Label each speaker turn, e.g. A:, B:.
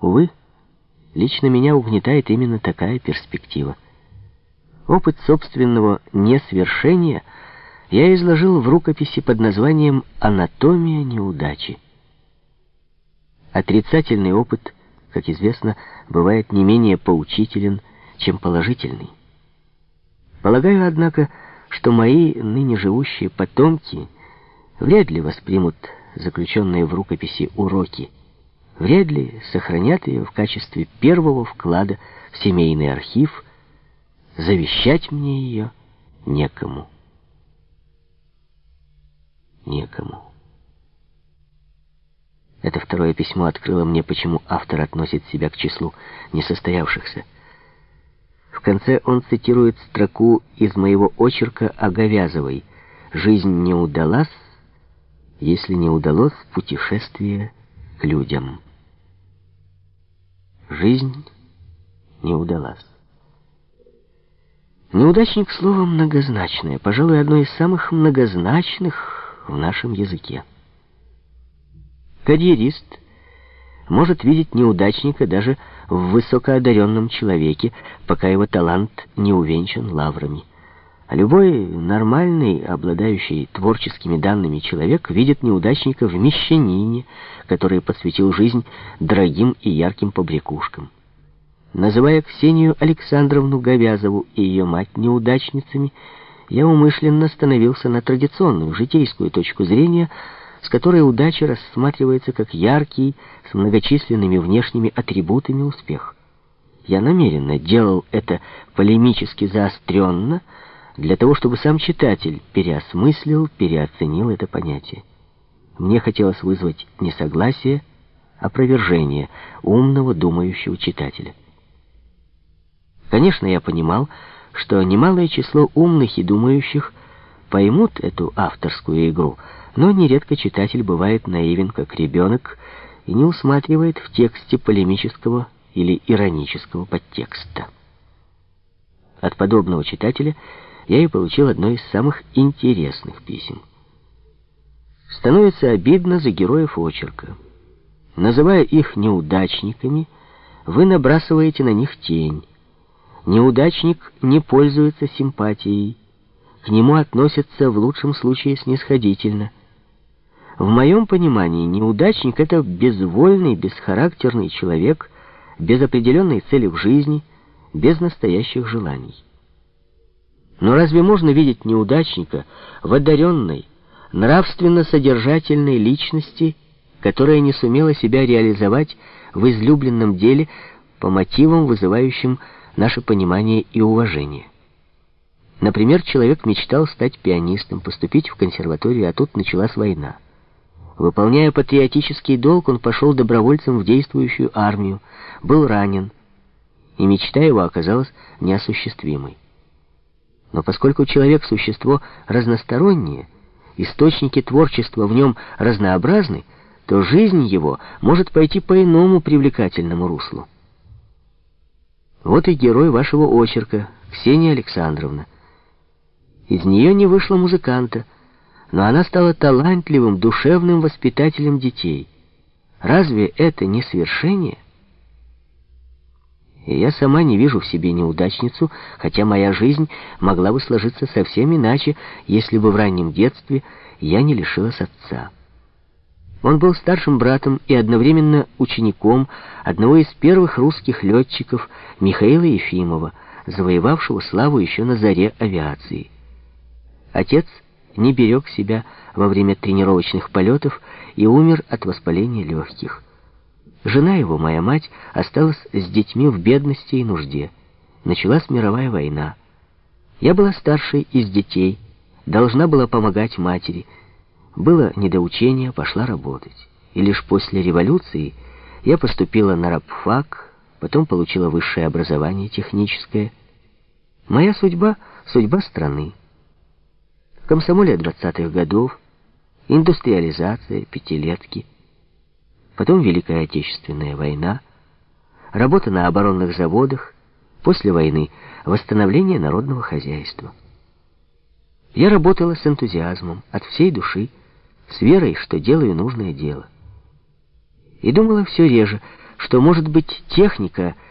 A: Увы, лично меня угнетает именно такая перспектива. Опыт собственного несвершения я изложил в рукописи под названием «Анатомия неудачи». Отрицательный опыт, как известно, бывает не менее поучителен, чем положительный. Полагаю, однако, что мои ныне живущие потомки вряд ли воспримут заключенные в рукописи уроки, вряд ли сохранят ее в качестве первого вклада в семейный архив, завещать мне ее некому. Некому. Это второе письмо открыло мне, почему автор относит себя к числу несостоявшихся. В конце он цитирует строку из моего очерка о Говязовой «Жизнь не удалась, если не удалось путешествие к людям». Жизнь не удалась. Неудачник слово многозначное, пожалуй, одно из самых многозначных в нашем языке. Карьерист может видеть неудачника даже в высокоодаренном человеке, пока его талант не увенчан лаврами. А любой нормальный, обладающий творческими данными человек видит неудачника в мещанине, который посвятил жизнь дорогим и ярким побрякушкам. Называя Ксению Александровну Говязову и ее мать неудачницами, я умышленно становился на традиционную житейскую точку зрения – с которой удача рассматривается как яркий, с многочисленными внешними атрибутами успех. Я намеренно делал это полемически заостренно, для того, чтобы сам читатель переосмыслил, переоценил это понятие. Мне хотелось вызвать не согласие, а опровержение умного, думающего читателя. Конечно, я понимал, что немалое число умных и думающих поймут эту авторскую игру — но нередко читатель бывает наивен, как ребенок, и не усматривает в тексте полемического или иронического подтекста. От подобного читателя я и получил одно из самых интересных писем. Становится обидно за героев очерка. Называя их неудачниками, вы набрасываете на них тень. Неудачник не пользуется симпатией, к нему относятся в лучшем случае снисходительно – в моем понимании неудачник — это безвольный, бесхарактерный человек, без определенной цели в жизни, без настоящих желаний. Но разве можно видеть неудачника в одаренной, нравственно-содержательной личности, которая не сумела себя реализовать в излюбленном деле по мотивам, вызывающим наше понимание и уважение? Например, человек мечтал стать пианистом, поступить в консерваторию, а тут началась война. Выполняя патриотический долг, он пошел добровольцем в действующую армию, был ранен, и мечта его оказалась неосуществимой. Но поскольку человек — существо разностороннее, источники творчества в нем разнообразны, то жизнь его может пойти по иному привлекательному руслу. Вот и герой вашего очерка, Ксения Александровна. Из нее не вышло музыканта — но она стала талантливым, душевным воспитателем детей. Разве это не свершение? И я сама не вижу в себе неудачницу, хотя моя жизнь могла бы сложиться совсем иначе, если бы в раннем детстве я не лишилась отца. Он был старшим братом и одновременно учеником одного из первых русских летчиков Михаила Ефимова, завоевавшего славу еще на заре авиации. Отец — не берег себя во время тренировочных полетов и умер от воспаления легких. Жена его, моя мать, осталась с детьми в бедности и нужде. Началась мировая война. Я была старшей из детей, должна была помогать матери. Было недоучение, пошла работать. И лишь после революции я поступила на рабфак, потом получила высшее образование техническое. Моя судьба — судьба страны комсомоле 20-х годов, индустриализация, пятилетки, потом Великая Отечественная война, работа на оборонных заводах, после войны восстановление народного хозяйства. Я работала с энтузиазмом, от всей души, с верой, что делаю нужное дело. И думала все реже, что, может быть, техника —